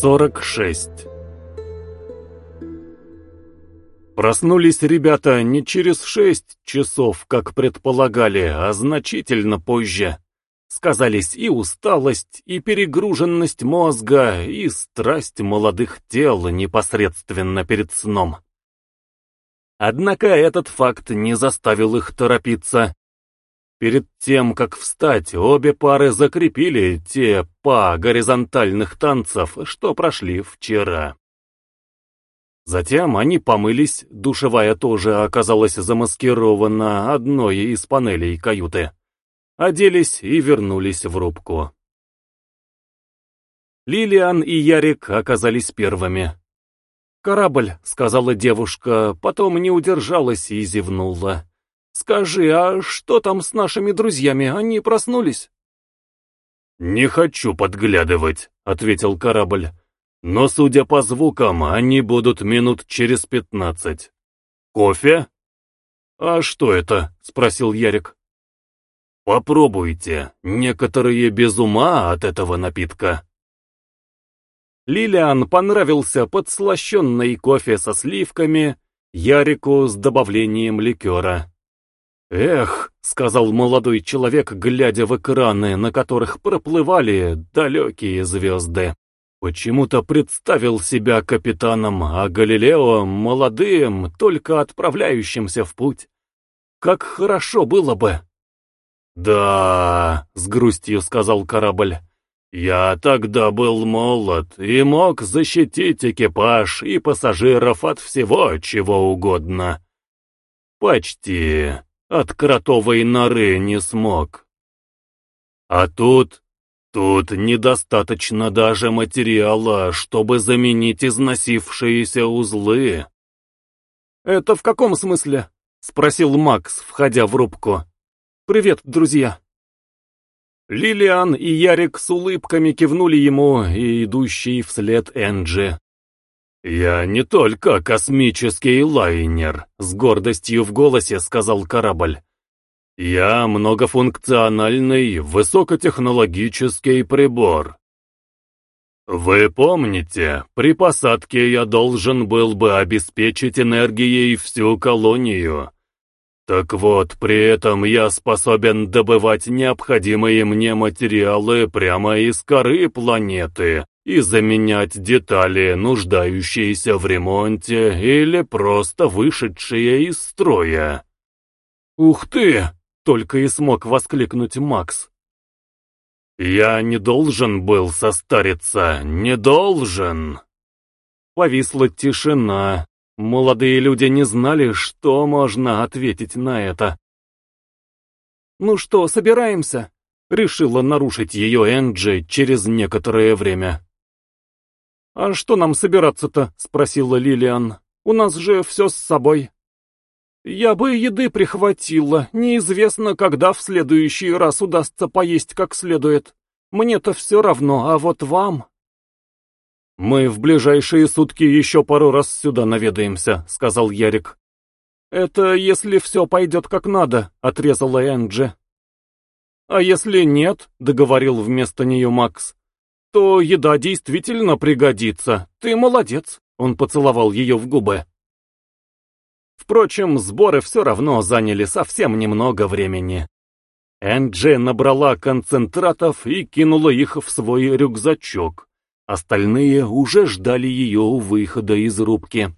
46 Проснулись ребята не через шесть часов, как предполагали, а значительно позже. Сказались и усталость, и перегруженность мозга, и страсть молодых тел непосредственно перед сном. Однако этот факт не заставил их торопиться. Перед тем, как встать, обе пары закрепили те па горизонтальных танцев, что прошли вчера. Затем они помылись, душевая тоже оказалась замаскирована одной из панелей каюты. Оделись и вернулись в рубку. Лилиан и Ярик оказались первыми. «Корабль», — сказала девушка, потом не удержалась и зевнула. «Скажи, а что там с нашими друзьями? Они проснулись?» «Не хочу подглядывать», — ответил корабль. «Но, судя по звукам, они будут минут через пятнадцать. Кофе?» «А что это?» — спросил Ярик. «Попробуйте. Некоторые без ума от этого напитка». Лилиан понравился подслащенный кофе со сливками, Ярику с добавлением ликера. «Эх», — сказал молодой человек, глядя в экраны, на которых проплывали далекие звезды. Почему-то представил себя капитаном, а Галилео — молодым, только отправляющимся в путь. Как хорошо было бы! «Да», — с грустью сказал корабль, — «я тогда был молод и мог защитить экипаж и пассажиров от всего, чего угодно». «Почти», от кротовой норы не смог. А тут... Тут недостаточно даже материала, чтобы заменить износившиеся узлы. «Это в каком смысле?» — спросил Макс, входя в рубку. «Привет, друзья!» Лилиан и Ярик с улыбками кивнули ему и идущий вслед Энджи. «Я не только космический лайнер», — с гордостью в голосе сказал корабль. «Я многофункциональный, высокотехнологический прибор. Вы помните, при посадке я должен был бы обеспечить энергией всю колонию. Так вот, при этом я способен добывать необходимые мне материалы прямо из коры планеты, и заменять детали, нуждающиеся в ремонте или просто вышедшие из строя. «Ух ты!» — только и смог воскликнуть Макс. «Я не должен был состариться, не должен!» Повисла тишина. Молодые люди не знали, что можно ответить на это. «Ну что, собираемся?» — решила нарушить ее Энджи через некоторое время. «А что нам собираться-то?» — спросила Лилиан. «У нас же все с собой». «Я бы еды прихватила. Неизвестно, когда в следующий раз удастся поесть как следует. Мне-то все равно, а вот вам...» «Мы в ближайшие сутки еще пару раз сюда наведаемся», — сказал Ярик. «Это если все пойдет как надо», — отрезала Энджи. «А если нет?» — договорил вместо нее Макс что еда действительно пригодится. Ты молодец. Он поцеловал ее в губы. Впрочем, сборы все равно заняли совсем немного времени. Энджи набрала концентратов и кинула их в свой рюкзачок. Остальные уже ждали ее у выхода из рубки.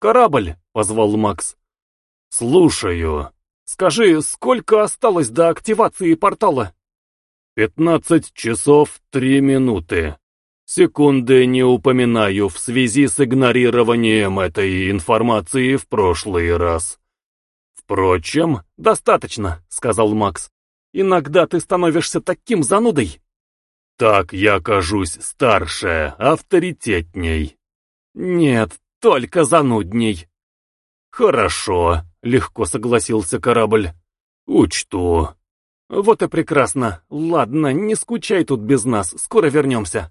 «Корабль!» — позвал Макс. «Слушаю. Скажи, сколько осталось до активации портала?» Пятнадцать часов три минуты. Секунды не упоминаю в связи с игнорированием этой информации в прошлый раз. Впрочем, достаточно, сказал Макс. Иногда ты становишься таким занудой. Так я кажусь старше, авторитетней. Нет, только занудней. Хорошо, легко согласился корабль. Учту. «Вот и прекрасно. Ладно, не скучай тут без нас, скоро вернемся».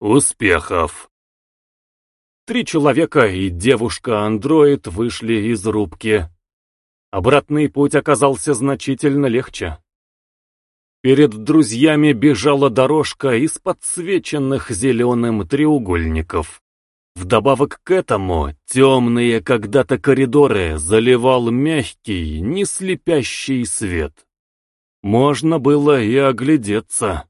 «Успехов!» Три человека и девушка-андроид вышли из рубки. Обратный путь оказался значительно легче. Перед друзьями бежала дорожка из подсвеченных зеленым треугольников. Вдобавок к этому, темные когда-то коридоры заливал мягкий, не слепящий свет. Можно было и оглядеться.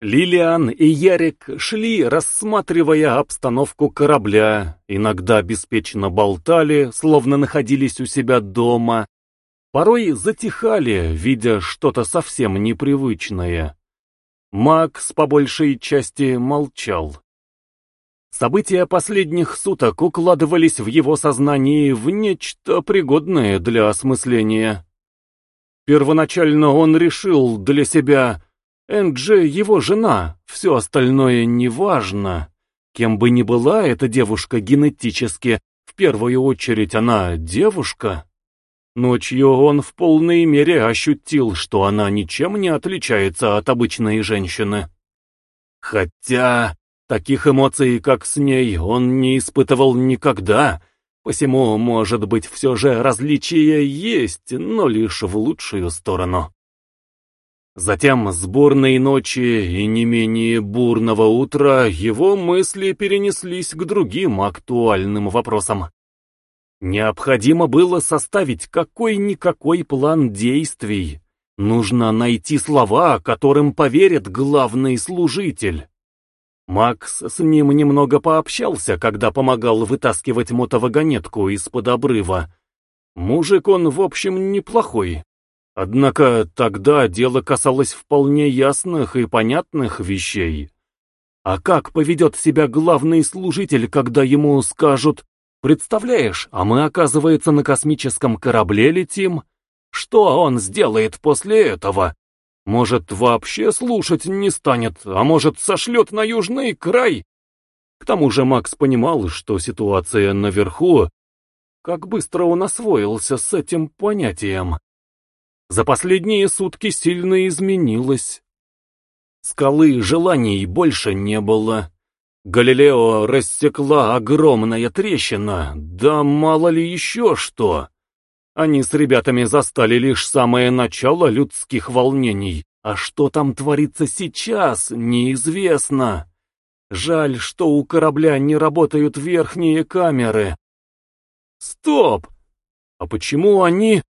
Лилиан и Ярик шли, рассматривая обстановку корабля, иногда беспечно болтали, словно находились у себя дома, порой затихали, видя что-то совсем непривычное. Макс по большей части молчал. События последних суток укладывались в его сознании в нечто пригодное для осмысления. Первоначально он решил для себя Энджи его жена, все остальное неважно. Кем бы ни была эта девушка генетически, в первую очередь она девушка. Ночью он в полной мере ощутил, что она ничем не отличается от обычной женщины. Хотя таких эмоций, как с ней, он не испытывал никогда, посему, может быть, все же различия есть, но лишь в лучшую сторону. Затем с бурной ночи и не менее бурного утра его мысли перенеслись к другим актуальным вопросам. Необходимо было составить какой-никакой план действий. Нужно найти слова, которым поверит главный служитель. Макс с ним немного пообщался, когда помогал вытаскивать мотовагонетку из-под обрыва. Мужик он, в общем, неплохой. Однако тогда дело касалось вполне ясных и понятных вещей. А как поведет себя главный служитель, когда ему скажут «Представляешь, а мы, оказывается, на космическом корабле летим? Что он сделает после этого? Может, вообще слушать не станет, а может, сошлет на южный край?» К тому же Макс понимал, что ситуация наверху... Как быстро он освоился с этим понятием за последние сутки сильно изменилась. Скалы желаний больше не было. Галилео рассекла огромная трещина, да мало ли еще что. Они с ребятами застали лишь самое начало людских волнений, а что там творится сейчас, неизвестно. Жаль, что у корабля не работают верхние камеры. Стоп! А почему они...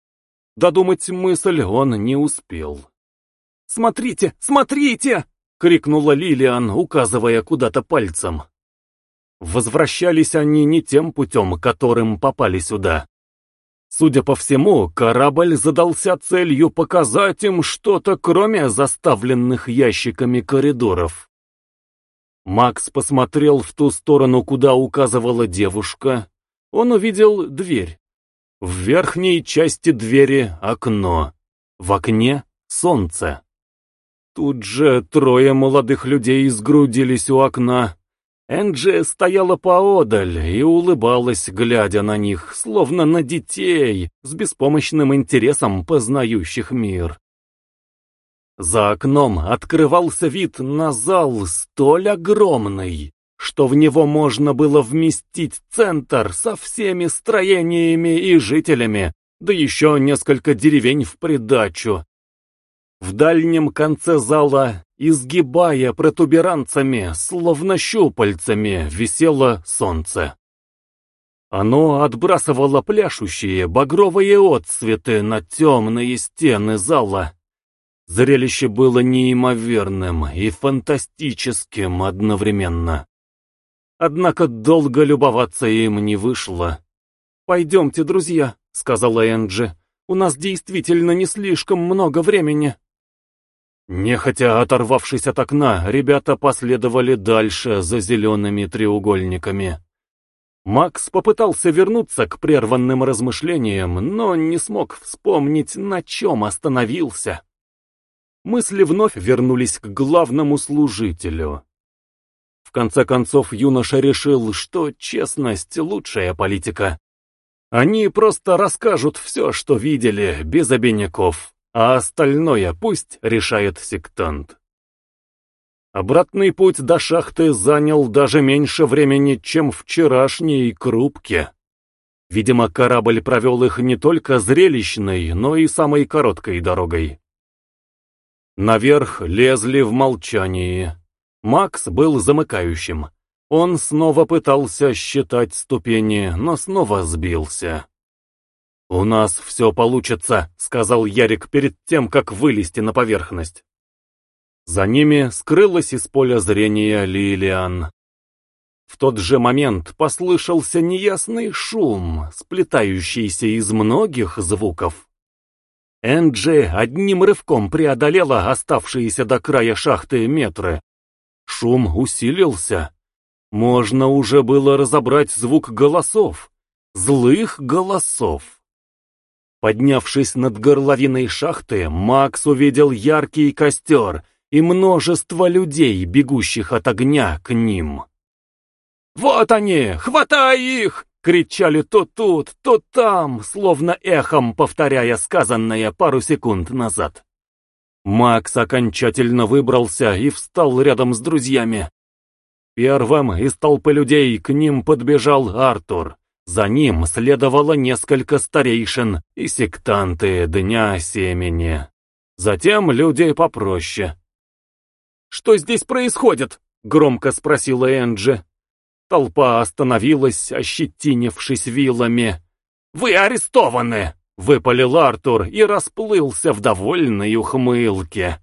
Додумать мысль он не успел. «Смотрите, смотрите!» — крикнула Лилиан, указывая куда-то пальцем. Возвращались они не тем путем, которым попали сюда. Судя по всему, корабль задался целью показать им что-то, кроме заставленных ящиками коридоров. Макс посмотрел в ту сторону, куда указывала девушка. Он увидел дверь. В верхней части двери окно. В окне солнце. Тут же трое молодых людей сгрудились у окна. Энджи стояла поодаль и улыбалась, глядя на них, словно на детей, с беспомощным интересом познающих мир. За окном открывался вид на зал столь огромный, что в него можно было вместить центр со всеми строениями и жителями, да еще несколько деревень в придачу. В дальнем конце зала, изгибая протуберанцами, словно щупальцами, висело солнце. Оно отбрасывало пляшущие багровые отцветы на темные стены зала. Зрелище было неимоверным и фантастическим одновременно. Однако долго любоваться им не вышло. «Пойдемте, друзья», — сказала Энджи. «У нас действительно не слишком много времени». Нехотя оторвавшись от окна, ребята последовали дальше за зелеными треугольниками. Макс попытался вернуться к прерванным размышлениям, но не смог вспомнить, на чем остановился. Мысли вновь вернулись к главному служителю. В конце концов, юноша решил, что честность — лучшая политика. Они просто расскажут все, что видели, без обиняков, а остальное пусть решает сектант. Обратный путь до шахты занял даже меньше времени, чем вчерашней крупке. Видимо, корабль провел их не только зрелищной, но и самой короткой дорогой. Наверх лезли в молчании. Макс был замыкающим. Он снова пытался считать ступени, но снова сбился. «У нас все получится», — сказал Ярик перед тем, как вылезти на поверхность. За ними скрылась из поля зрения Лилиан. В тот же момент послышался неясный шум, сплетающийся из многих звуков. Энджи одним рывком преодолела оставшиеся до края шахты метры. Шум усилился. Можно уже было разобрать звук голосов. Злых голосов. Поднявшись над горловиной шахты, Макс увидел яркий костер и множество людей, бегущих от огня к ним. «Вот они! Хватай их!» — кричали то тут, то там, словно эхом повторяя сказанное пару секунд назад. Макс окончательно выбрался и встал рядом с друзьями. Первым из толпы людей к ним подбежал Артур. За ним следовало несколько старейшин и сектанты Дня Семени. Затем люди попроще. «Что здесь происходит?» — громко спросила Энджи. Толпа остановилась, ощетинившись вилами. «Вы арестованы!» — выпалил Артур и расплылся в довольной ухмылке.